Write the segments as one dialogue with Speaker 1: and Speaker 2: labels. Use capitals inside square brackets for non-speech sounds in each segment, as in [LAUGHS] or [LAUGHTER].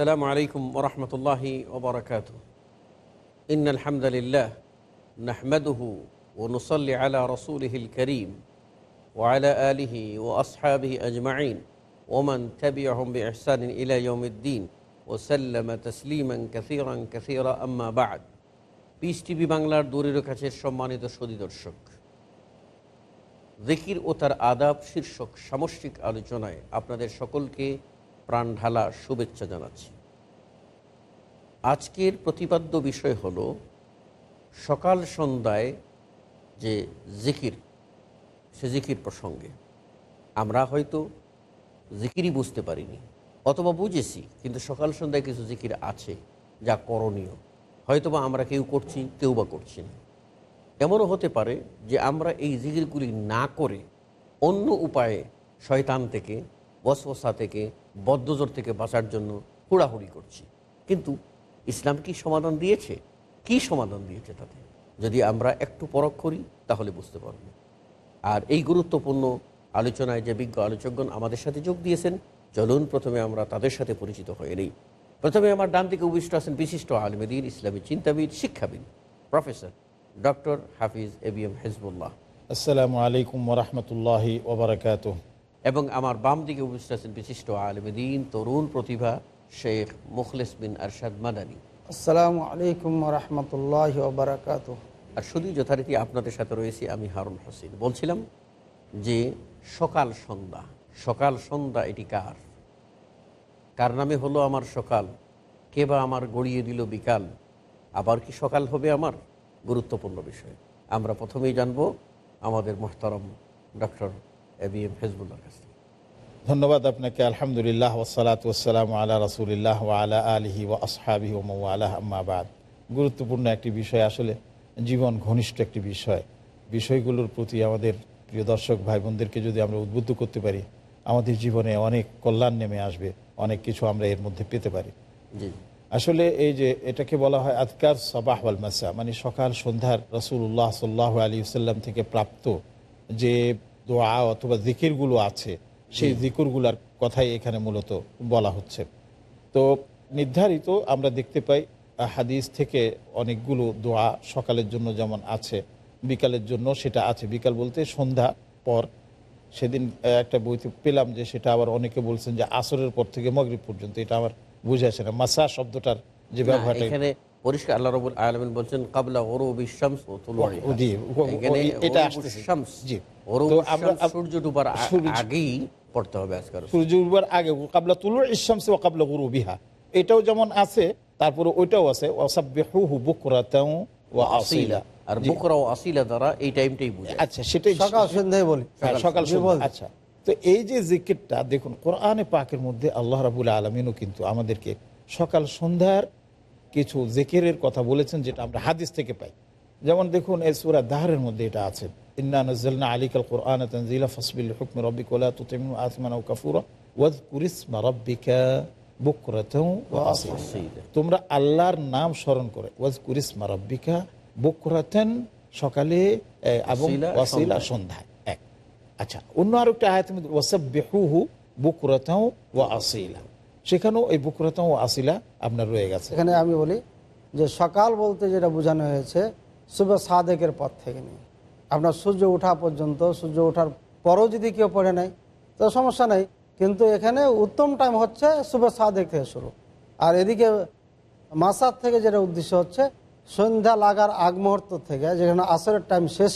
Speaker 1: আসসালামু আলাইকুম ওরহমতুল্লাহি ওবরাকাত ইন আলহামদুলিল্লাহ নাহমদহু ও নুসল্লি আলা রসুলহিল করিম ওয়ালা আলিহি ও আসহাবি আজমাইন। ওমন থবিহম ইহসান ইলাইমুদ্দিন ওসাল্লাম তসলিমন কাসিরং কাসিরা, আম্মা বাদ। পিস টিভি বাংলার দূরের কাছে সম্মানিত সদী দর্শক জিকির ও তার আদাব শীর্ষক সামষ্টিক আলোচনায় আপনাদের সকলকে প্রাণ ঢালা শুভেচ্ছা জানাচ্ছি। আজকের প্রতিপাদ্য বিষয় হল সকাল সন্ধ্যায় যে জিকির, সে জিকির প্রসঙ্গে। আমরা হয়তো জিকিরই বুঝতে পারিনি, অথবা বুঝেছি, কিন্তু সকাল সন্ধ্যায় কিছু জিকির আছে যা করণীয়। হয়তোবা আমরা কেউ করছি, কেউ বা করছি না। এমনও হতে পারে যে আমরা এই জিকিরগুলি না করে অন্য উপায়ে শয়তান থেকে, বসবসা থেকে বদ্ধজোর থেকে বাঁচার জন্য হুড়াহুড়ি করছি। কিন্তু ইসলাম কি সমাধান দিয়েছে? কি সমাধান দিয়েছে তাতে? যদি আমরা একটু পরখ করি, তাহলে বুঝতে পারব। আর এই গুরুত্বপূর্ণ আলোচনায় যে বিজ্ঞ আলোচকগণ আমাদের সাথে যোগ দিয়েছেন, চলুন প্রথমে আমরা তাদের সাথে পরিচিত হয়ে নেই। প্রথমে আমার ডান দিকে উপবিষ্ট আছেন বিশিষ্ট আলমেদিন ইসলামী চিন্তাবিদ, শিক্ষাবিদ, professor doctor Hafiz A B M Hizbullah.
Speaker 2: আসসালামু আলাইকুম ওরহমতুল্লাহি ওবরাকাত
Speaker 1: এবং আমার বাম দিকে উপস্থিত আছেন বিশিষ্ট আলমদিন তরুণ প্রতিভা শেখ মুখলেস বিন আরশাদ মাদানী।
Speaker 3: আসসালামু আলাইকুম রহমতুল্লাহ বারাকাত
Speaker 1: আর শুধু যথারীতি আপনাদের সাথে রয়েছি আমি হারুন হোসেন। বলছিলাম যে সকাল সন্ধ্যা সকাল সন্ধ্যা এটি কার? কার নামে হলো আমার সকাল? কে বা আমার গড়িয়ে দিল বিকাল? আবার কি সকাল হবে আমার? গুরুত্বপূর্ণ বিষয়। আমরা প্রথমেই জানব আমাদের মোহতারম ডক্টর এ বি কাছ থেকে
Speaker 2: ধন্যবাদ আপনাকে আলহামদুলিল্লাহ ওসালাত ওসালাম আলা রসুলিল্লাহ আলা আলহি ও আসহাবি ও আলাহ আম্মাবাদ গুরুত্বপূর্ণ একটি বিষয় আসলে জীবন ঘনিষ্ঠ একটি বিষয়। বিষয়গুলোর প্রতি আমাদের প্রিয় দর্শক ভাই বোনদেরকে যদি আমরা উদ্বুদ্ধ করতে পারি আমাদের জীবনে অনেক কল্যাণ নেমে আসবে অনেক কিছু আমরা এর মধ্যে পেতে পারি। আসলে এই যে এটাকে বলা হয় আজকার সবাহ ওয়াল মাসা মানে সকাল সন্ধ্যার রসুল্লাহ সাল্লাহ আলী সাল্লাম থেকে প্রাপ্ত যে দোয়া অথবা জিকিরগুলো আছে সেই জিকিরগুলার কথাই এখানে মূলত বলা হচ্ছে। তো নির্ধারিত আমরা দেখতে পাই হাদিস থেকে অনেকগুলো দোয়া সকালের জন্য যেমন আছে বিকালের জন্য সেটা আছে। বিকাল বলতে সন্ধ্যা পর। সেদিন একটা বইতে পেলাম যে সেটা আবার অনেকে বলছেন যে আসরের পর থেকে মগরিব পর্যন্ত এটা আমার বুঝে আসে না। মাসা শব্দটার যে ব্যবহারটা
Speaker 1: পরিষ্কার আল্লাহ রবুল আলমিন বলছেন কাবলা ওরু বিশ্বামস ও তুলুয়ারিহা।
Speaker 2: ও, জি, ও, ও,
Speaker 1: এখানে
Speaker 2: এটা
Speaker 1: শামস,
Speaker 2: জি।
Speaker 1: ওরু
Speaker 2: তো আমরা-
Speaker 1: শামস সূর্য ডুবার আগেই পড়তে হবে আজকাল
Speaker 2: সূর্য উঠবার আগে কাবলা তুলুর ইসামসে ও কাবলা গুরু বিহা এটাও যেমন আছে তারপরে ওইটাও আছে। বুকরাতাও ওয়া আসিলা।
Speaker 1: আর। বুকরা ও আসিলা দ্বারা এই টাইমটাই বুঝে
Speaker 2: আচ্ছা সেটাই
Speaker 3: সকাল সন্ধ্যায় বলি।
Speaker 2: হ্যাঁ, সকাল সন্ধ্যা। আচ্ছা তো এই যে জিকিরটা দেখুন কোরআনে পাকের মধ্যে আল্লাহ রাবুল আলমিনও কিন্তু আমাদেরকে সকাল সন্ধ্যার কিছু জেকেরের কথা বলেছেন যেটা আমরা হাদিস থেকে পাই। যেমন দেখুন এই সুরা দাহরের মধ্যে এটা আছে। ইন্না নজ্জালনা আলিকাল কোরআন তানজিলা ফসবিল হুকম রব্বিক ওয়া লা আসমান ও কাফুরা ওয়াজকুর ইসমা রাব্বিকা বুকরাতাও ওয়া আসিলা
Speaker 1: আসিলা।
Speaker 2: তোমরা আল্লাহর নাম স্মরণ করে রাব্বিকা বুকরাতান সকালে এবং
Speaker 1: ওয়াসিলা, সন্ধ্যায়।
Speaker 2: এক। আচ্ছা অন্য আর একটা আয়াত ওয়াসাব্বিহুহু বুকরাতাও ওয়া আসিলা সেখানেও এই বুকরাতাও ওয়া আসিলা আপনার রয়ে গেছে।
Speaker 3: এখানে আমি বলি যে সকাল বলতে যেটা বোঝানো হয়েছে, শুভ সাদেকের পর থেকে নিয়ে। আপনার সূর্য ওঠা পর্যন্ত, সূর্য ওঠার পরও যদি কেউ পড়ে নেয়, তো সমস্যা নেই। কিন্তু এখানে উত্তম টাইম হচ্ছে শুভ সাদেক থেকে শুরু। আর এদিকে মাসার থেকে যেটা উদ্দেশ্য হচ্ছে, সন্ধ্যা লাগার আগ মুহূর্ত থেকে, যেখানে আসরের টাইম শেষ,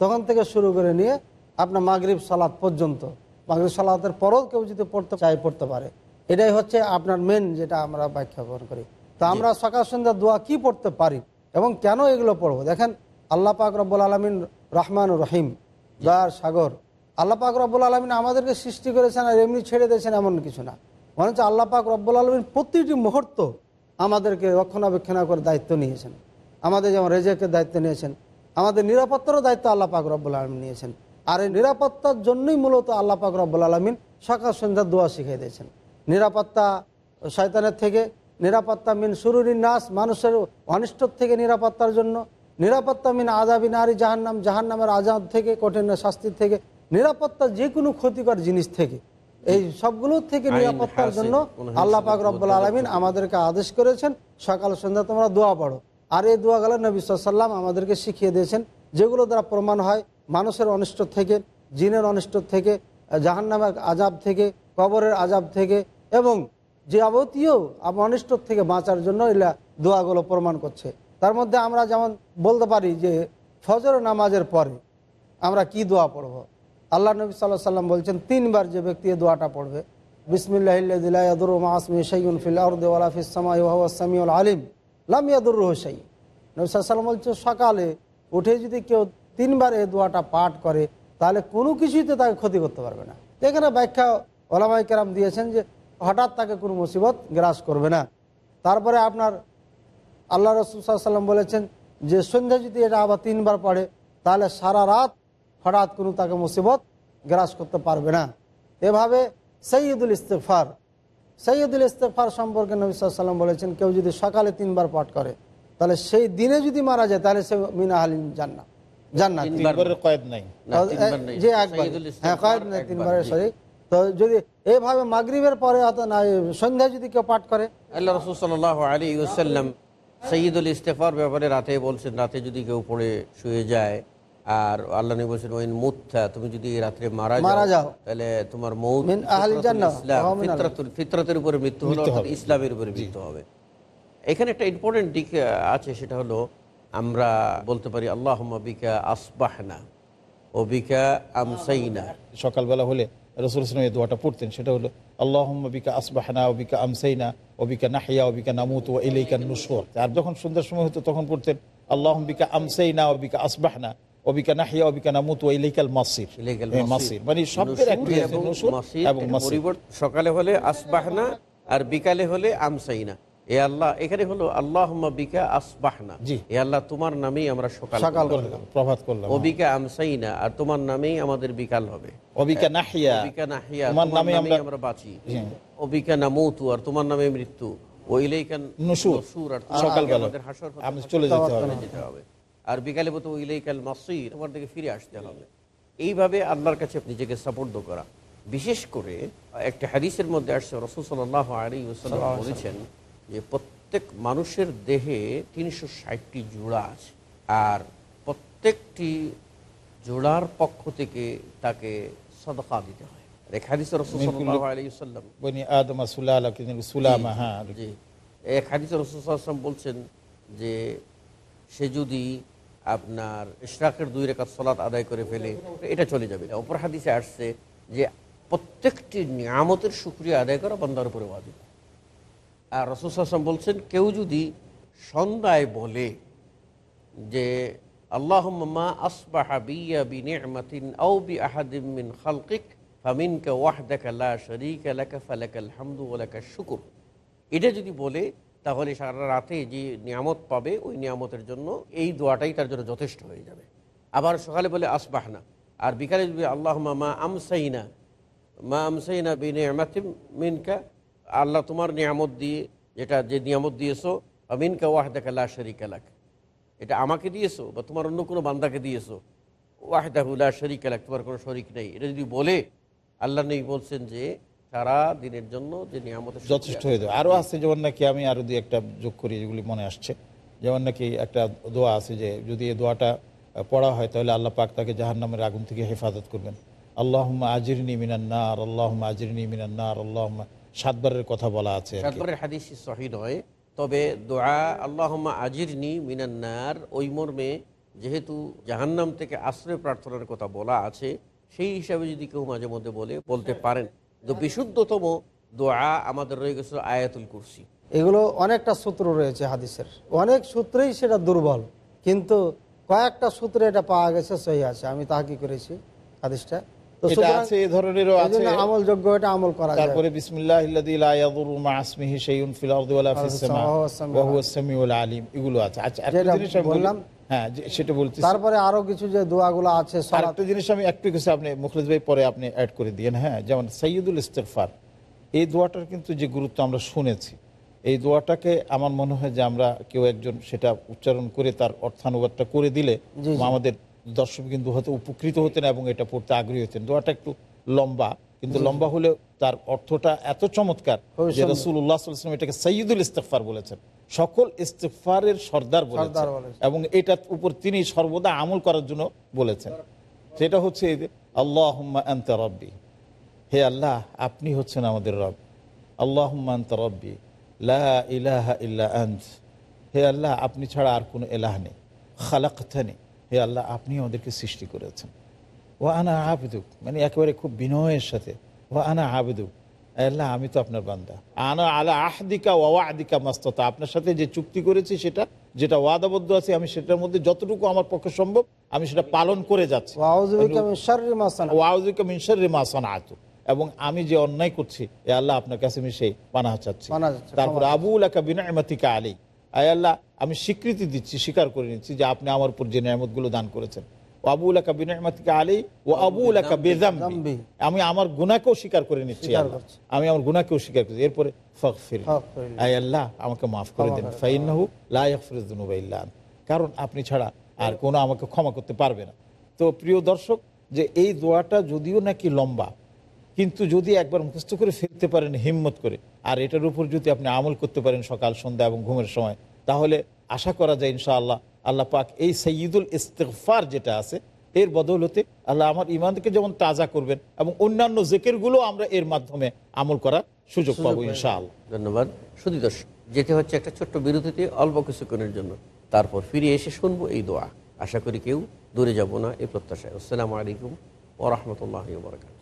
Speaker 3: তখন থেকে শুরু করে নিয়ে আপনার মাগরিব সালাদ পর্যন্ত। মাগরিব সালাতের পরও কেউ যদি পড়তে চায়, পড়তে পারে। এটাই হচ্ছে আপনার মেন যেটা আমরা ব্যাখ্যা গ্রহণ করি। তো আমরা সকাল সন্ধ্যা দোয়া কি পড়তে পারি এবং কেন এগুলো পড়ব? দেখেন আল্লাহ পাক রব্বুল আলমিন রহমান রহিম দয়ার সাগর। আল্লাহ পাক রব্বুল আলমিন আমাদেরকে সৃষ্টি করেছেন আর এমনি ছেড়ে দিয়েছেন এমন কিছু না। মনে হচ্ছে আল্লাহ পাক রব্বুল আলমিন প্রতিটি মুহূর্ত আমাদেরকে রক্ষণাবেক্ষণা করে দায়িত্ব নিয়েছেন। আমাদের যেমন রেজেকের দায়িত্ব নিয়েছেন আমাদের নিরাপত্তারও দায়িত্ব আল্লাহ পাক রব্বুল আলম নিয়েছেন। আর এই নিরাপত্তার জন্যই মূলত আল্লাহ পাক রব্বুল আলমিন সকাল সন্ধ্যা দোয়া শিখিয়ে দিয়েছেন। নিরাপত্তা শয়তানের থেকে নিরাপত্তা মিন সুরুরি নাস মানুষের অনিষ্টর থেকে নিরাপত্তার জন্য নিরাপত্তা মিন আজাবি নারী জাহান্নাম জাহান্নামের আজাদ থেকে কঠিন শাস্তির থেকে নিরাপত্তা যে কোনো ক্ষতিকর জিনিস থেকে। এই সবগুলো থেকে নিরাপত্তার জন্য আল্লাহ পাক রব্বুল আলমিন আমাদেরকে আদেশ করেছেন সকাল সন্ধ্যা তোমরা দোয়া পড়ো। আর এই দোয়াগুলো নবী সাল্লাম আমাদেরকে শিখিয়ে দিয়েছেন যেগুলো দ্বারা প্রমাণ হয় মানুষের অনিষ্ট থেকে জিনের অনিষ্ট থেকে জাহান্নামের আজাব থেকে কবরের আজাব থেকে এবং যাবতীয় অনিষ্ট থেকে বাঁচার জন্য এলা দোয়াগুলো প্রমাণ করছে। তার মধ্যে আমরা যেমন বলতে পারি যে ফজর নামাজের পরে আমরা কি দোয়া পড়ব? আল্লাহ নবী সাল্লাহ সাল্লাম বলছেন, তিনবার যে ব্যক্তি দোয়াটা পড়বে বিসমিল্লাহিল আলিম, লাম ইয়াদুর রহসাই নবী সাল্লাম বলছে সকালে উঠে যদি কেউ তিনবার এই দোয়াটা পাঠ করে, তাহলে কোনো কিছুতে তাকে ক্ষতি করতে পারবে না। এখানে ব্যাখ্যা ওলামাই কেরাম দিয়েছেন যে হঠাৎ তাকে কোনো মুসিবত গ্রাস করবে না। তারপরে আপনার আল্লাহ রসুল বলেছেন যে সন্ধ্যা যদি এটা আবার তিনবার পড়ে তাহলে সারা রাত হঠাৎ কোনো তাকে মুসিবত গ্রাস করতে পারবে না। এভাবে সৈয়দুল ইস্তেফার সৈয়দুল ইস্তেফার সম্পর্কে নবী সাল্লাম বলেছেন কেউ যদি সকালে তিনবার পাঠ করে তাহলে সেই দিনে যদি মারা যায় তাহলে সে মিনা হালিম জান্নাত। জান্নাত
Speaker 2: কয়েদ নাই।
Speaker 1: নেই।
Speaker 3: যে একবার। হ্যাঁ
Speaker 1: ইস্তেগফার
Speaker 3: কয়েক না
Speaker 1: একবার,
Speaker 3: তিনবারের। সরি। তো যদি এইভাবে মাগরিবের পরে অথবা না সন্ধ্যায় যদি কেউ পাঠ করে?
Speaker 1: আল্লাহ রসুল সাল্লাহ আলী ওসাল্লাম সঈদুল ইস্তেফার ব্যাপারে রাতে বলছেন রাতে যদি কেউ পড়ে শুয়ে যায় আর আল্লাহ নবী বলছেন ওইন মুথা তুমি যদি রাত্রে মারা
Speaker 3: মারা যাও।
Speaker 1: তাহলে তোমার মৌত ফিতরাতের উপরে মৃত্যু হলো। ইসলামের উপরে মৃত্যু হবে। এখানে একটা ইম্পর্টেন্ট দিক আছে সেটা হলো আমরা বলতে পারি আল্লাহ বিকা আসবাহনা ও বিকা আমসাইনা।
Speaker 2: সকালবেলা হলে রসুল ইসলাম এই দোয়াটা পড়তেন সেটা হলো আল্লাহ বিকা আসবাহনা ওবিকা আমসাইনা ওবিকা নাহিয়া ওবিকা নামুত ও ইলাইকা নুসর আর যখন সন্ধ্যার সময় হতো তখন পড়তেন আল্লাহ বিকা আমসাইনা ওবিকা আসবাহনা ওবিকা নাহিয়া ওবিকা নামুত ও ইলাইকাল মাসির।
Speaker 1: মাসির।
Speaker 2: মানে শব্দের একটি
Speaker 1: এবং সকালে হলে আসবাহনা আর বিকালে হলে আমসাইনা। এ আল্লাহ এখানে হলো আল্লাহ বিকা আসবাহনা। এ আল্লাহ তোমার নামেই আমরা সকাল
Speaker 3: সকাল
Speaker 2: প্রভাত করলাম।
Speaker 1: ও বিকা আমসাইনা আর তোমার নামেই আমাদের বিকাল হবে।
Speaker 2: ওবিকা নাহিয়া
Speaker 1: অবিকা নাহিয়া
Speaker 2: তোমার নামে আমরা-
Speaker 1: বাঁচি। অবিকা নামুতু আর তোমার নামে মৃত্যু। ও ইলাইকান
Speaker 2: নুশুর।
Speaker 1: নসুর আর
Speaker 2: সকালবেলা।
Speaker 1: আমাদের হাসর
Speaker 2: আমি চলে যেতে হবে।
Speaker 1: আর বিকালে বলতে ইলাইকাল মাসির তোমার দিকে ফিরে আসতে হবে। এইভাবে আল্লাহর কাছে নিজেকে সাপোর্ট করা। বিশেষ করে একটা হাদিসের মধ্যে আসছে রসুল সাল্লাহ আলী ওসাল্লাম বলেছেন যে প্রত্যেক মানুষের দেহে তিনশো ষাটটি জোড়া আছে। আর প্রত্যেকটি জোড়ার পক্ষ থেকে তাকে সদকা দিতে হয়। এক হাদিসে
Speaker 2: হ্যাঁ।
Speaker 1: রসুলাম বলছেন যে সে যদি আপনার ইশরাকের দুই রেখাত সলাৎ আদায় করে ফেলে এটা চলে যাবে না। অপর হাদিসে আসছে যে প্রত্যেকটি নিয়ামতের সুক্রিয়া আদায় করা বন্দার উপরে ওয়াজিব। আর রসুলাম বলছেন, কেউ যদি সন্ধ্যায় বলে যে আল্লাহ আসবাহা বিয়া বি নি'মাতিন আও বি আহাদিম মিন শারীকা লাকা, ফালাকাল হামদু ওয়া লাকাশ শুকর। এটা যদি বলে, তাহলে সারা রাতে যে নিয়ামত পাবে, ওই নিয়ামতের জন্য এই দোয়াটাই তার জন্য যথেষ্ট হয়ে যাবে। আবার সকালে বলে, আসবাহনা। আর বিকালে যদি আল্লাহ মা আমসাইনা মা আমসাইনা বি নি'মাতিম মিনকা আল্লাহ তোমার নিয়ামত দিয়ে, যেটা যে নিয়ামত দিয়েছ আমিনকা শারীকা লাক। এটা আমাকে দিয়েছ বা তোমার অন্য কোনো বান্দাকে দিয়েছ? ওয়াহদাহুল্লাহ শরিক আলাক তোমার কোনো শরিক নেই। এটা যদি বলে, আল্লাহ নেই বলছেন যে, সারা দিনের জন্য যে নিয়ামতের
Speaker 2: যথেষ্ট হয়ে যাবে। আরও আছে, যেমন নাকি আমি আরও দুই একটা যোগ করি, যেগুলি মনে আসছে। যেমন নাকি একটা দোয়া আছে যে, যদি এই দোয়াটা পড়া হয়, তাহলে আল্লাহ পাক তাকে জাহান্নামের আগুন থেকে হেফাজত করবেন। আল্লাহ আজিরনি মিনান্নার আল্লাহ আজিরনি মিনান্নার আল্লাহ সাতবারের কথা বলা আছে
Speaker 1: সাতবারের হাদিস সহি নয় তবে দোয়া আল্লাহমা আজিরনি মিনান্নার ওই মর্মে যেহেতু জাহান্নাম থেকে আশ্রয় প্রার্থনার কথা বলা আছে সেই হিসাবে যদি কেউ মাঝে মধ্যে বলে বলতে পারেন। তো বিশুদ্ধতম দোয়া আমাদের রয়ে গেছিল আয়াতুল কুরসি।
Speaker 3: এগুলো অনেকটা সূত্র রয়েছে হাদিসের। অনেক সূত্রেই সেটা দুর্বল কিন্তু কয়েকটা সূত্রে এটা পাওয়া গেছে সহি আছে। আমি তাহা কি করেছি হাদিসটা?
Speaker 2: এটা আছে এ ধরনেরও আছে।
Speaker 3: আমলযোগ্য এটা আমল করা
Speaker 2: তারপরে বিসমিল্লাহ লা ইয়াদুরু মা ইসমিহি শাইউন ফিল আরদি ওয়ালা ফিস সামা। ওয়া সামিউল আলিম। এগুলো আছে। আচ্ছা একটা জিনিস আমি
Speaker 3: বললাম।
Speaker 2: হ্যাঁ সেটা
Speaker 3: তারপরে আরও কিছু যে দোয়াগুলো আছে
Speaker 2: আরেকটা জিনিস আমি একটু কিছু আপনি ভাই পরে আপনি অ্যাড করে দিয়েন। হ্যাঁ যেমন সৈয়দুল ইস্তেকফার এই দোয়াটার কিন্তু যে গুরুত্ব আমরা শুনেছি এই দোয়াটাকে আমার মনে হয় যে আমরা কেউ একজন সেটা উচ্চারণ করে তার অর্থানুবাদটা করে দিলে। আমাদের দর্শক কিন্তু হয়তো উপকৃত হতেন এবং এটা পড়তে আগ্রহী হতেন। দোয়াটা একটু লম্বা কিন্তু লম্বা হলেও তার অর্থটা এত চমৎকার যে
Speaker 3: সুন্দর।
Speaker 2: রসুল্লাহ সাল্লাম এটাকে সৈয়দুল ইস্তেকফার বলেছেন। সকল ইস্তেকফারের সর্দার বলেছেন। এবং এটার উপর তিনি সর্বদা আমল করার জন্য বলেছেন। সেটা হচ্ছে এই যে, আল্লাহুম্মা রব্বি। হে আল্লাহ আপনি হচ্ছেন আমাদের রব। আল্লাহুম্মা আনতা রব্বি। লা ইলাহা ইল্লা আন্ত। হে আল্লাহ আপনি ছাড়া আর কোনো এলাহ নেই। খালাকথানি হে আল্লাহ আপনি আমাদেরকে সৃষ্টি করেছেন। ও আনা আবেদুক মানে একেবারে খুব বিনয়ের সাথে ও আনা আবেদুক আল্লাহ আমি তো আপনার বান্দা। আনা আলা আহদিকা ওয়া আদিকা মাস্ততা আপনার সাথে যে চুক্তি করেছি সেটা যেটা ওয়াদাবদ্ধ আছে আমি সেটার মধ্যে যতটুকু আমার পক্ষে সম্ভব আমি সেটা পালন করে যাচ্ছি। এবং আমি যে অন্যায় করছি এ আল্লাহ আপনার কাছে আমি সেই পানাহ চাচ্ছি। তারপর
Speaker 3: ক্ষমা
Speaker 2: আবু লাকা বিনাইমাতিকা আলী আয় আল্লাহ আমি স্বীকৃতি দিচ্ছি স্বীকার করে নিচ্ছি যে আপনি আমার উপর যে নিয়ামতগুলো দান করেছেন। ও আবু লাকা বিনাইমাতিকা আলী ও আবু লাকা বেজাম্বি আমি আমার গুনাহকেও স্বীকার করে নিচ্ছি। আমি আমার গুনাহকেও স্বীকার করছি। এরপরে ফাগফির আয় আল্লাহ আমাকে মাফ করে দেন।
Speaker 3: করে দেন।
Speaker 2: ফাইন্নাহু লা ইয়াগফিরুয যুনুবা ইল্লা আন্ত। কারণ আপনি ছাড়া আর কোনো আমাকে ক্ষমা করতে পারবে না। তো প্রিয় দর্শক যে এই দোয়াটা যদিও নাকি লম্বা কিন্তু যদি একবার মুখস্থ করে ফেলতে পারেন হিম্মত করে আর এটার উপর যদি আপনি আমল করতে পারেন সকাল সন্ধ্যা এবং ঘুমের সময় তাহলে আশা করা যায় ইনশাআল্লাহ আল্লাহ পাক এই সঈদুল ইস্তেকফার যেটা আছে এর বদৌলতে আল্লাহ আমার ইমানকে যেমন তাজা করবেন এবং অন্যান্য জেকেরগুলো আমরা এর মাধ্যমে আমল করার সুযোগ পাবো ইনশাআল্লাহ।
Speaker 1: ধন্যবাদ। শুধু দর্শক যেতে হচ্ছে একটা ছোট্ট বিরতিতে অল্প কিছুক্ষণের জন্য। তারপর ফিরে এসে শুনব এই দোয়া। আশা করি কেউ দূরে যাব না এই প্রত্যাশায়। আসসালামু আলাইকুম ও রহমতুল্লাহ বরকাত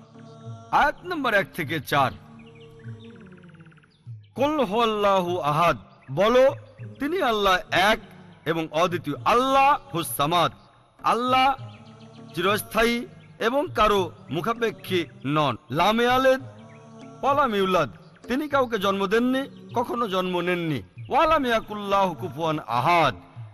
Speaker 4: আয়াত নম্বর এক থেকে চার। কুল হুয়াল্লাহু আহাদ, বলো, তিনি আল্লাহ এক এবং অদ্বিতীয়। আল্লাহ হুসামাদ আল্লাহ চিরস্থায়ী এবং কারও মুখাপেক্ষী নন। লামে আলেদ, ওয়ালাম ইউলাদ, তিনি কাউকে জন্ম দেননি, কখনো জন্ম নেননি। ওয়ালাম ইয়াকুল্লাহ কুফুয়ান আহাদ,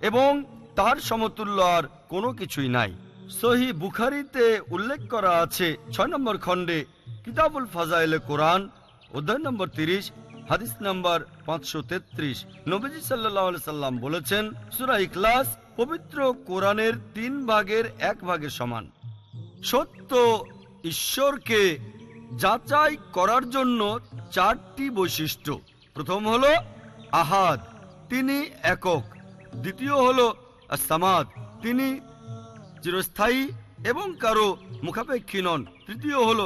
Speaker 4: এবং তার সমতুল্য আর কোনো কিছুই নাই। সহি বুখারিতে উল্লেখ করা আছে, ছয় নম্বর খণ্ডে কিতাবুল ফাজাইলে কোরআন, অধ্যায় নম্বর তিরিশ, হাদিস নম্বর পাঁচশো তেত্রিশ। নবীজি সাল্লাহ সাল্লাম বলেছেন, সুরা ইখলাস পবিত্র কোরআনের তিন ভাগের এক ভাগের সমান। সত্য ঈশ্বরকে যাচাই করার জন্য চারটি বৈশিষ্ট্য। প্রথম হলো আহাদ, তিনি একক। দ্বিতীয় হলো সামাদ তিনি চিরস্থায়ী এবং কারও মুখাপেক্ষী নন। তৃতীয় হলো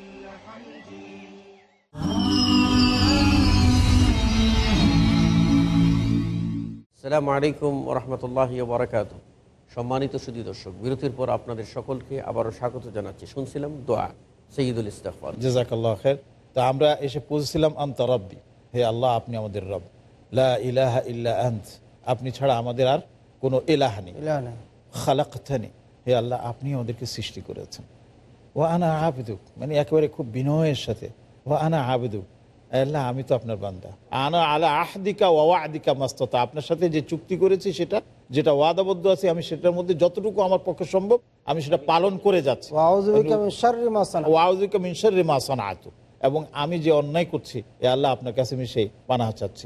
Speaker 1: সালামু আলাইকুম রহমতুল্লাহ বারাকাত সম্মানিত সুদী দর্শক বিরতির পর আপনাদের সকলকে আবারও স্বাগত জানাচ্ছি। শুনছিলাম দোয়া সঈদুল ইস্তফার
Speaker 2: জাজাকাল্লাহ খের তা আমরা এসে পৌঁছেছিলাম আন্ত রব্বি। হে আল্লাহ আপনি আমাদের রব। লা ইলাহা ইল্লা আন্ত। আপনি ছাড়া আমাদের আর কোনো এলাহা নেই।
Speaker 3: ইলাহ নেই।
Speaker 2: খালাকানি হে আল্লাহ আপনি আমাদেরকে সৃষ্টি করেছেন। ও আনা আবেদুক। মানে একেবারে খুব বিনয়ের সাথে। ও আনা আবেদুক। আল্লাহ আমি তো আপনার বান্দা। আনা আলা আহদিকা ওয়া আদিকা মাস্ততা। আপনার সাথে যে চুক্তি করেছি সেটা যেটা ওয়াদাবদ্ধ আছে আমি সেটার মধ্যে যতটুকু আমার পক্ষে সম্ভব আমি সেটা পালন করে যাচ্ছি। এবং আমি যে অন্যায় করছি এ আল্লাহ আপনার কাছে আমি সেই পানাহ চাচ্ছি।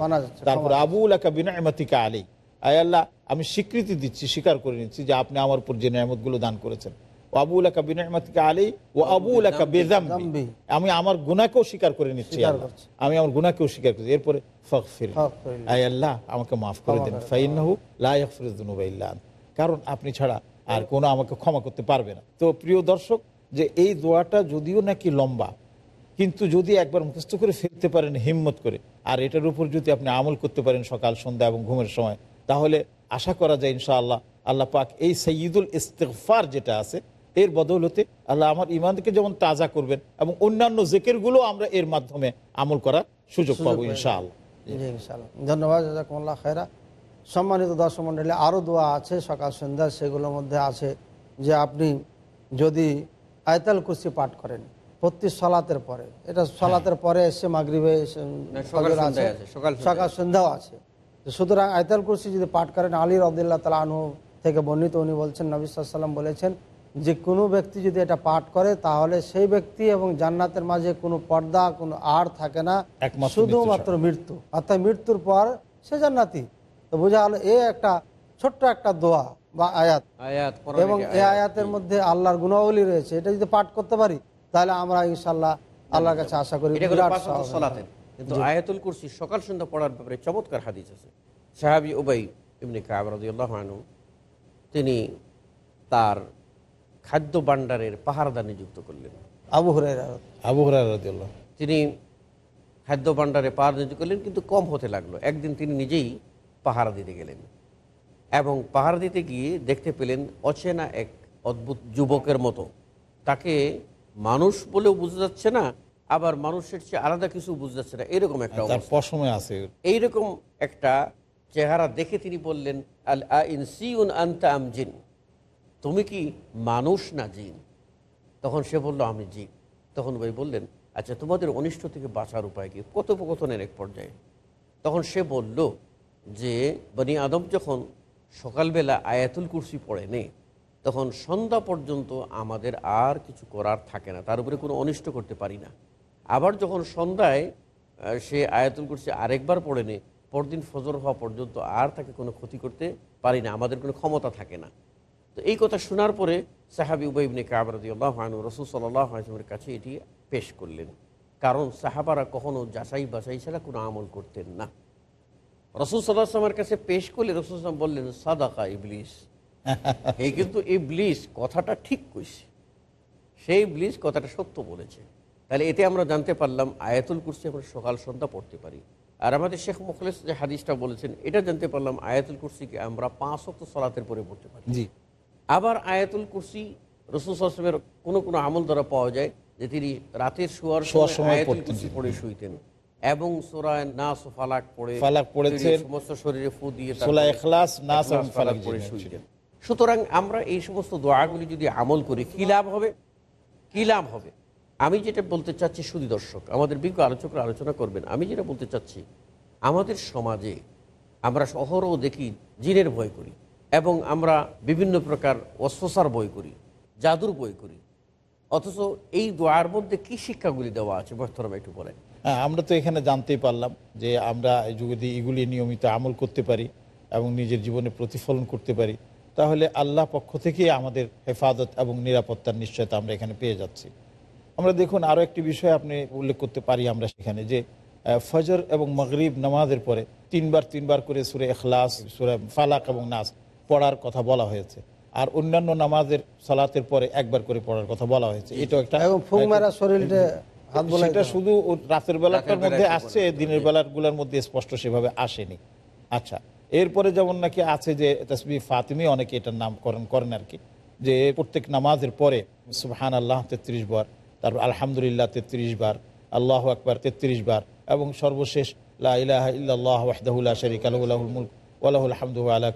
Speaker 2: তারপর
Speaker 3: ক্ষমা।
Speaker 2: আবু লাকা বিনাইমাতিকা আলী আয় আল্লাহ আমি স্বীকৃতি দিচ্ছি স্বীকার করে নিচ্ছি যে আপনি আমার উপর যে নিয়ামতগুলো দান করেছেন। আবু লাকা বিনাইমাতিকা আলী ও আবু লাকা বেজাম্বি আমি আমার গুনাহকেও স্বীকার করে নিচ্ছি
Speaker 3: স্বীকার
Speaker 2: আল্লাহ।
Speaker 3: করছি।
Speaker 2: আমি আমার গুনাহকেও স্বীকার করছি এরপরে ফগফির আয় আল্লাহ আমাকে মাফ করে দেন
Speaker 3: করে।
Speaker 2: ফাইন্নাহু লা ইয়াগফিরুয যুনুবা ইল্লা আন্ত। কারণ আপনি ছাড়া আর কোনো আমাকে ক্ষমা করতে পারবে না তো প্রিয় দর্শক যে এই দোয়াটা যদিও নাকি লম্বা কিন্তু যদি একবার মুখস্থ করে ফেলতে পারেন হিম্মত করে আর এটার উপর যদি আপনি আমল করতে পারেন সকাল সন্ধ্যা এবং ঘুমের সময় তাহলে আশা করা যায় ইনশাআল্লাহ আল্লাহ পাক এই সঈদুল ইস্তেকফার যেটা আছে এর বদৌলতে আল্লাহ আমার ইমানকে যেমন তাজা করবেন এবং অন্যান্য জেকেরগুলো আমরা এর মাধ্যমে আমল করার সুযোগ পাবো ইনশাআল্লাহ।
Speaker 3: ইনশাআল্লাহ। ধন্যবাদ জাজাকুমুল্লাহ খায়রা সম্মানিত দর্শক মণ্ডলী আরও দোয়া আছে সকাল সন্ধ্যা সেগুলোর মধ্যে আছে যে আপনি যদি আয়তাল কুসি পাঠ করেন প্রতি সলাতের পরে এটা সলাতের পরে এসে মাগরিবে এসে
Speaker 1: সকাল
Speaker 3: সন্ধ্যাও আছে। সুতরাং আয়তাল কুরসি যদি পাঠ করেন আলী রবদুল্লাহ তালা আনহু থেকে বর্ণিত উনি বলছেন নবী সাল্লাম বলেছেন যে কোনো ব্যক্তি যদি এটা পাঠ করে তাহলে সেই ব্যক্তি এবং জান্নাতের মাঝে কোনো পর্দা কোনো আর থাকে না। শুধুমাত্র মৃত্যু। অর্থাৎ মৃত্যুর পর সে জান্নাতি। তো বোঝা হলো এ একটা ছোট্ট একটা দোয়া বা আয়াত।
Speaker 1: আয়াত
Speaker 3: এবং
Speaker 1: আয়াত?
Speaker 3: আয়াতের মধ্যে আল্লাহর গুণাবলী রয়েছে। এটা যদি পাঠ করতে পারি তাহলে আমরা ইনশাল্লাহ আল্লাহর কাছে আশা করি
Speaker 1: কিন্তু আয়াতুল কুরসি সকাল সন্ধ্যা পড়ার ব্যাপারে চমৎকার হাদিস আছে। সাহাবি উবাই ইবনে কাব রাদিয়াল্লাহু আনহু তিনি তার খাদ্য ভাণ্ডারের পাহারাদার নিযুক্ত করলেন।
Speaker 3: আবু
Speaker 2: আবু
Speaker 1: তিনি খাদ্য ভাণ্ডারে পাহারা নিযুক্ত করলেন কিন্তু কম হতে লাগল। একদিন তিনি নিজেই পাহারা দিতে গেলেন এবং পাহারা দিতে গিয়ে দেখতে পেলেন অচেনা এক অদ্ভুত যুবকের মতো। তাকে মানুষ বলেও বোঝা যাচ্ছে না আবার মানুষের চেয়ে আলাদা কিছু বোঝা যাচ্ছে না। এরকম একটা।
Speaker 2: পশমে আছে।
Speaker 1: এইরকম একটা চেহারা দেখে তিনি বললেন আল ইনসিউন আন্তা আম জিন? তুমি কি মানুষ না জিন? তখন সে বলল, আমি জিন। তখন ভাই বললেন আচ্ছা তোমাদের অনিষ্ট থেকে বাঁচার উপায় কি? কথোপকথনের এক পর্যায়ে। তখন সে বলল যে, বনি আদম যখন সকালবেলা আয়াতুল কুরসি পড়ে নে তখন সন্ধ্যা পর্যন্ত আমাদের আর কিছু করার থাকে না, তার উপরে কোনো অনিষ্ট করতে পারি না। আবার যখন সন্ধ্যায় সে আয়াতুল কুরসি আরেকবার পড়ে নে পরদিন ফজর হওয়া পর্যন্ত আর তাকে কোনো ক্ষতি করতে পারি না, আমাদের কোনো ক্ষমতা থাকে না। তো এই কথা শোনার পরে সাহাবি উবাইবনে কাবরাদি আল্লাহানু রসুল সাল্লাহ আসলামের কাছে এটি পেশ করলেন। কারণ সাহাবারা কখনো যাচাই বাছাই ছাড়া কোনো আমল করতেন না। রসুল সাল্লাহ আসলামের কাছে পেশ করলে রসুল সাল্লাম বললেন সাদাকা ইবলিস। [LAUGHS] এই কিন্তু ইবলিস কথাটা ঠিক কইছে। সেই ইবলিস কথাটা সত্য বলেছে। তাহলে এতে আমরা জানতে পারলাম আয়াতুল কুরসি আমরা সকাল সন্ধ্যা পড়তে পারি। আর আমাদের শেখ মুখলেস যে হাদিসটা বলেছেন এটা জানতে পারলাম আয়াতুল কুরসিকে আমরা পাঁচ অক্ত সলাতের পরে পড়তে পারি।
Speaker 2: জি।
Speaker 1: আবার আয়াতুল কুরসি রসুল আসলামের কোনো কোনো আমল দ্বারা পাওয়া যায় যে তিনি রাতের শোয়ার
Speaker 2: শোয়ার
Speaker 1: সময়
Speaker 2: সময়
Speaker 1: আয়াতুল কুরসি পড়ে শুইতেন এবং সোরায় নাস ও ফালাক পড়ে
Speaker 2: ফালাক পড়েছেন।
Speaker 1: সমস্ত শরীরে ফু দিয়ে তারপরে
Speaker 2: সূরা নাস এবং ফালাক
Speaker 1: পড়ে শুইতেন। সুতরাং আমরা এই সমস্ত দোয়াগুলি যদি আমল করি কি লাভ হবে? কি লাভ হবে? আমি যেটা বলতে চাচ্ছি শুধু দর্শক আমাদের বিজ্ঞ আলোচকরা আলোচনা করবেন। আমি যেটা বলতে চাচ্ছি আমাদের সমাজে আমরা শহরও দেখি জিনের ভয় করি। এবং আমরা বিভিন্ন প্রকার অস্ত্রসার বই করি, জাদুর বই করি। অথচ এই দোয়ার মধ্যে কি শিক্ষাগুলি দেওয়া আছে? বর্তমান একটু বলেন।
Speaker 2: হ্যাঁ আমরা তো এখানে জানতেই পারলাম যে আমরা যদি এগুলি নিয়মিত আমল করতে পারি এবং নিজের জীবনে প্রতিফলন করতে পারি। তাহলে আল্লাহ পক্ষ থেকে আমাদের হেফাজত এবং নিরাপত্তার নিশ্চয়তা আমরা এখানে পেয়ে যাচ্ছি। আমরা দেখুন, আরও একটি বিষয় আপনি উল্লেখ করতে পারি আমরা সেখানে, যে ফজর এবং মগরিব নামাজের পরে তিনবার তিনবার করে সুরে এখলাস সুরে ফালাক এবং নাস পড়ার কথা বলা হয়েছে। আর অন্যান্য নামাজের সালাতের পরে একবার করে পড়ার কথা বলা হয়েছে। এটা একটা
Speaker 3: এবং ফুক মেরা শরীরটা হাত বোলাই
Speaker 2: সেটা শুধু রাতের বেলাটার মধ্যে আসছে দিনের বেলারগুলার মধ্যে স্পষ্ট সেভাবে আসেনি। আচ্ছা এরপরে যেমন নাকি আছে যে তসবি ফাতিমি অনেকে এটার নামকরণ করেন আর কি। যে প্রত্যেক নামাজের পরে সুবহান আল্লাহ তেত্রিশ বার তারপর আলহামদুলিল্লাহ তেত্রিশ বার আল্লাহ আকবার তেত্রিশ বার এবং সর্বশেষ লা ইলাহা ইল্লাল্লাহ ওয়াহদাহু লা শারীকা লাহু লাহুল মুলক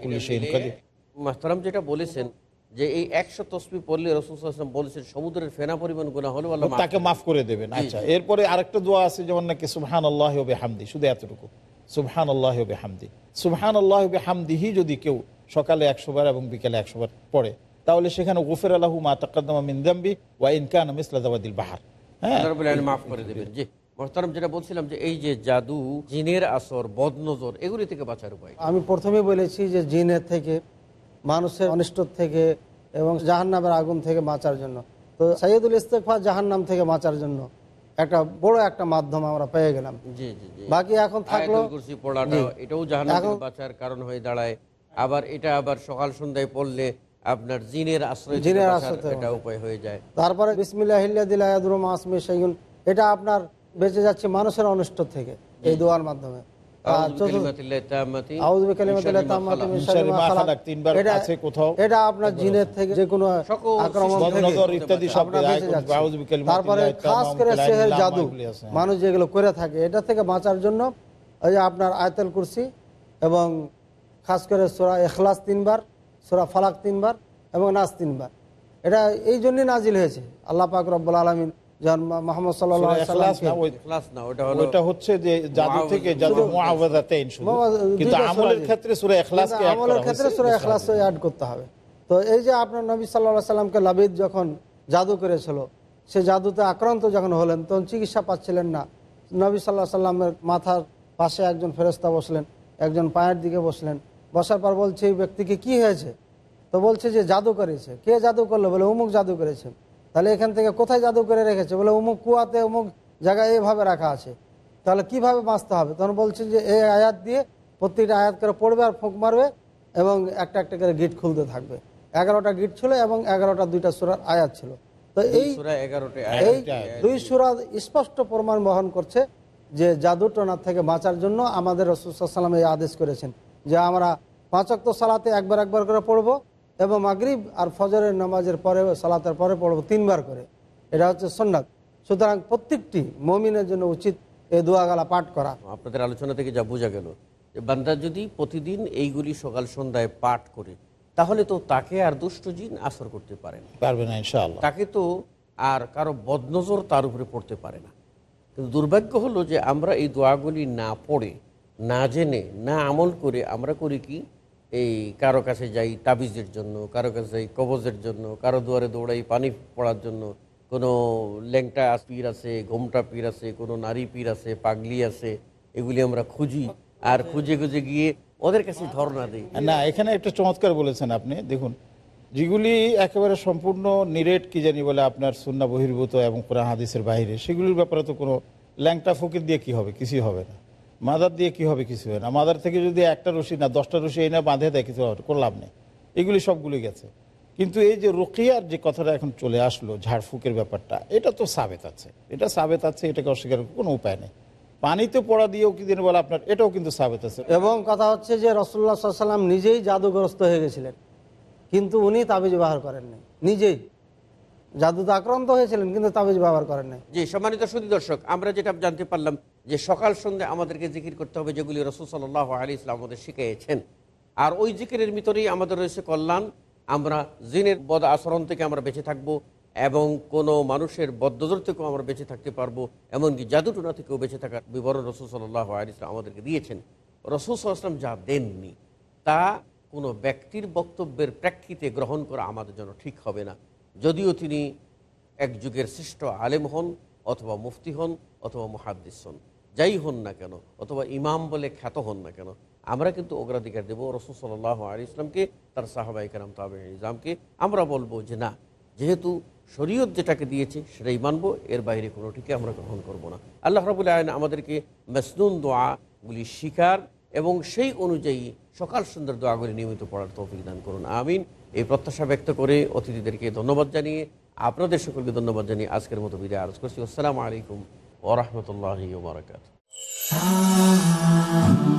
Speaker 2: কুল্লি কাদির।
Speaker 1: মাহতারাম যেটা বলেছেন যে এই একশো তসবি পড়লে রসুল সাল্লাল্লাহু বলেছেন সমুদ্রের ফেনা পরিমাণ গুণা হলে আল্লাহ
Speaker 2: তাকে মাফ করে দেবেন। আচ্ছা এরপরে আরেকটা দোয়া আছে যেমন নাকি সুবহান আল্লাহ হামদি শুধু এতটুকু। সুবহান আল্লাহ হামদি সুবহান আল্লাহ হামদিহি যদি কেউ সকালে একশো বার এবং বিকেলে একশো বার পড়ে তাহলে সেখানে গুফের আল্লাহু মা তাকাদ্দামা মিন্দাম্বি ওয়া ইনকান মিসলাদাবাদিল বাহার। হ্যাঁ?
Speaker 1: মাফ করে দেবেন জি। মোহতারাম যেটা বলছিলাম যে এই যে জাদু জিনের আসর বদনজর এগুলি থেকে বাঁচার উপায়।
Speaker 3: আমি প্রথমে বলেছি যে জিনের থেকে মানুষের অনিষ্ট থেকে এবং জাহান্নামের আগুন থেকে বাঁচার জন্য। তো সাইয়দুল ইস্তেকফা জাহান্নাম থেকে বাঁচার জন্য একটা বড় একটা মাধ্যম আমরা পেয়ে গেলাম।
Speaker 1: জি জি জি।
Speaker 3: বাকি এখন থাকল
Speaker 1: এটাও জাহান্নাম বাঁচার কারণ হয়ে দাঁড়ায়। আবার এটা আবার সকাল সন্ধ্যায় পড়লে আপনার জিনের আশ্রয়
Speaker 3: জিনের আশ্রয়
Speaker 1: এটা উপায় হয়ে যায়।
Speaker 3: তারপরে বিসমিল্লাহিল্লাদিল্লাহরুম আসমি সাইগুন এটা আপনার বেঁচে যাচ্ছে মানুষের অনিষ্ট থেকে এই দোয়ার মাধ্যমে। এটা- আপনার জিনের থেকে যে কোনো আক্রমণ তারপরে খাস করে সেহের জাদু। মানুষ যেগুলো করে থাকে এটা থেকে বাঁচার জন্য ওই যে আপনার আয়তাল কুরসি এবং খাস করে সোরা এখলাস তিনবার সোরা ফালাক তিনবার এবং নাস তিনবার। এটা এই জন্যই নাজিল হয়েছে। আল্লাহ পাক রব্বুল আলমিন যখন মোহাম্মদ
Speaker 2: সূরা ইখলাস
Speaker 3: সাল্লাহ
Speaker 2: না, ওই-
Speaker 1: ইখলাস না ওটা হলো
Speaker 2: ওইটা হচ্ছে যে জাদু থেকে জাদু মুআওয়াযাতাইন শুধু।
Speaker 3: মুআওয়াযা-
Speaker 2: কিন্তু আমলের ক্ষেত্রে সূরা ইখলাসকে অ্যাড
Speaker 3: আমলের ক্ষেত্রে
Speaker 2: হয়েছে।
Speaker 3: সুরা অ্যাড করতে হবে। তো এই যে আপনার নবী সাল্লামকে লাবিদ যখন জাদু করেছিল সে জাদুতে আক্রান্ত যখন হলেন তখন চিকিৎসা পাচ্ছিলেন না। নবী সাল্লাহ সাল্লামের মাথার পাশে একজন ফেরেস্তা বসলেন একজন পায়ের দিকে বসলেন। বসার পর বলছে এই ব্যক্তিকে কি হয়েছে? তো বলছে যে জাদু করেছে। কে জাদু করল? বলে অমুক জাদু করেছে। তাহলে এখান থেকে কোথায় জাদু করে রেখেছে? বলে অমুক কুয়াতে অমুক জায়গায় এভাবে রাখা আছে। তাহলে কীভাবে বাঁচতে হবে? তখন বলছে যে এই আয়াত দিয়ে প্রত্যেকটা আয়াত করে পড়বে আর ফোঁক মারবে এবং একটা একটা করে গিট খুলতে থাকবে। এগারোটা গিট ছিল এবং এগারোটা দুইটা সুরার আয়াত ছিল। তো এই
Speaker 1: সূরা 11টা
Speaker 3: এই দুই সুরা স্পষ্ট প্রমাণ বহন করছে যে জাদু টোনা থেকে বাঁচার জন্য আমাদের রসুলাম এই আদেশ করেছেন যে আমরা পাঁচক্ত সালাতে একবার একবার করে পড়ব। এবং মাগরিব আর ফজরের নামাজের পরে সালাতের পরে পড়ব তিনবার করে। এটা হচ্ছে সন্ন্যাত সুতরাং প্রত্যেকটি মমিনের জন্য উচিত এই দোয়াগালা পাঠ করা।
Speaker 1: আপনাদের আলোচনা থেকে যা বোঝা গেল যে বান্দা যদি প্রতিদিন এইগুলি সকাল সন্ধ্যায় পাঠ করে তাহলে তো তাকে আর দুষ্ট জিন আসর করতে পারে না।
Speaker 2: পারবে না ইনশাআল্লাহ।
Speaker 1: তাকে তো আর কারও বদনজর তার উপরে পড়তে পারে না। কিন্তু দুর্ভাগ্য হলো যে আমরা এই দোয়াগুলি না পড়ে না জেনে না আমল করে আমরা করি কি? এই কারও কাছে যাই তাবিজের জন্য, কারও কাছে যাই কবজের জন্য, কারও দুয়ারে দৌড়াই পানি পড়ার জন্য, কোনো ল্যাংটা পীর আছে, ঘোমটা পীর আছে, কোনো নারী পীর আছে, পাগলি আছে, এগুলি আমরা খুঁজি আর খুঁজে খুঁজে গিয়ে ওদের কাছে ধর্ণা দিই।
Speaker 2: না, এখানে একটা চমৎকার বলেছেন আপনি। দেখুন, যেগুলি একেবারে সম্পূর্ণ নিরেট কি জানি বলে আপনার সুন্না বহির্ভূত এবং কোরআন হাদিসের বাইরে, সেগুলির ব্যাপারে তো কোনো ল্যাংটা ফকির দিয়ে কি হবে? কিছুই হবে না। মাদার দিয়ে কি হবে কিছু হবে না? মাদার থেকে যদি একটা রশি না দশটা রশি এই না বাঁধে দেয় কিছু হবে না, কোনো লাভ নেই। এগুলি সবগুলি গেছে। কিন্তু এই যে রুকিয়ার যে কথাটা এখন চলে আসলো ঝাড়ফুকের ব্যাপারটা এটা তো সাবেত আছে। এটা সাবেত আছে এটাকে অস্বীকার কোনো উপায় নেই। পানিতে পড়া দিয়েও কি দিন বলে আপনার এটাও কিন্তু সাবেত আছে।
Speaker 3: এবং কথা হচ্ছে যে রসুল্লাহ সাল্লাম নিজেই জাদুগ্রস্ত হয়ে গেছিলেন। কিন্তু উনি তাবিজ ব্যবহার করেননি নিজেই। জাদুতে আক্রান্ত হয়েছিলেন কিন্তু তাবিজ ব্যবহার করেন নাই।
Speaker 1: যে সম্মানিত সুদী দর্শক আমরা যেটা জানতে পারলাম যে সকাল সন্ধ্যে আমাদেরকে জিকির করতে হবে যেগুলি রসুল সাল্লাহ আলী ইসলাম আমাদের শিখিয়েছেন। আর ওই জিকিরের ভিতরেই আমাদের রয়েছে কল্যাণ। আমরা জিনের বদ আচরণ থেকে আমরা বেঁচে থাকব এবং কোনো মানুষের বদ্ধদর থেকেও আমরা বেঁচে থাকতে পারব। এমনকি জাদুটুনা থেকেও বেঁচে থাকার বিবরণ রসুল সাল্লাহ আলী ইসলাম আমাদেরকে দিয়েছেন। রসুল সাল্লাম যা দেননি, তা কোনো ব্যক্তির বক্তব্যের প্রেক্ষিতে গ্রহণ করা আমাদের জন্য ঠিক হবে না। যদিও তিনি এক যুগের শ্রেষ্ঠ আলেম হন অথবা মুফতি হন অথবা মহাদ্দিস হন। যাই হন না কেন, অথবা ইমাম বলে খ্যাত হন না কেন, আমরা কিন্তু অগ্রাধিকার দেবো। রসুল সাল্লাহ আলী ইসলামকে তার সাহাবাই কালাম তাবে ইসলামকে আমরা বলব যে না, যেহেতু শরীয়ত যেটাকে দিয়েছে সেটাই মানবো, এর বাইরে কোনোটিকে আমরা গ্রহণ করব না। আল্লাহ রবুল্লা আয়ন আমাদেরকে মেসনুন দোয়াগুলি শিকার এবং সেই অনুযায়ী সকাল সুন্দর দোয়াগুলি নিয়মিত পড়ার তৌফিক দান করুন। আমিন। এই প্রত্যাশা ব্যক্ত করে অতিথিদেরকে ধন্যবাদ জানিয়ে আপনাদের সকলকে ধন্যবাদ জানিয়ে আজকের মতো বিদায় আরজ করছি। আসসালামু আলাইকুম। ওরহমতুল্লাহ বারকাত
Speaker 5: একটি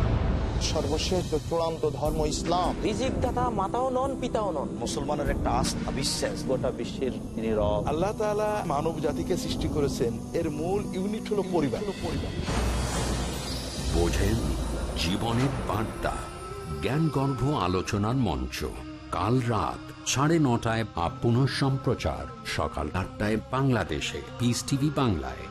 Speaker 6: সর্বশেষ চূড়ান্ত ধর্ম ইসলাম।
Speaker 7: রিজিক দাতা মাতাও নন পিতাও নন।
Speaker 8: মুসলমানের একটা আস্থা বিশ্বাস। গোটা বিশ্বের তিনি রব।
Speaker 9: আল্লাহ তাআলা মানব জাতিকে সৃষ্টি করেছেন। এর মূল ইউনিট হলো পরিবার।
Speaker 5: বোঝেন জীবনের বার্তা। জ্ঞানগর্ভ আলোচনার মঞ্চ। কাল রাত সাড়ে নটায় বা পুনঃ সম্প্রচার সকাল আটটায় বাংলাদেশে। পিস টিভি বাংলায়।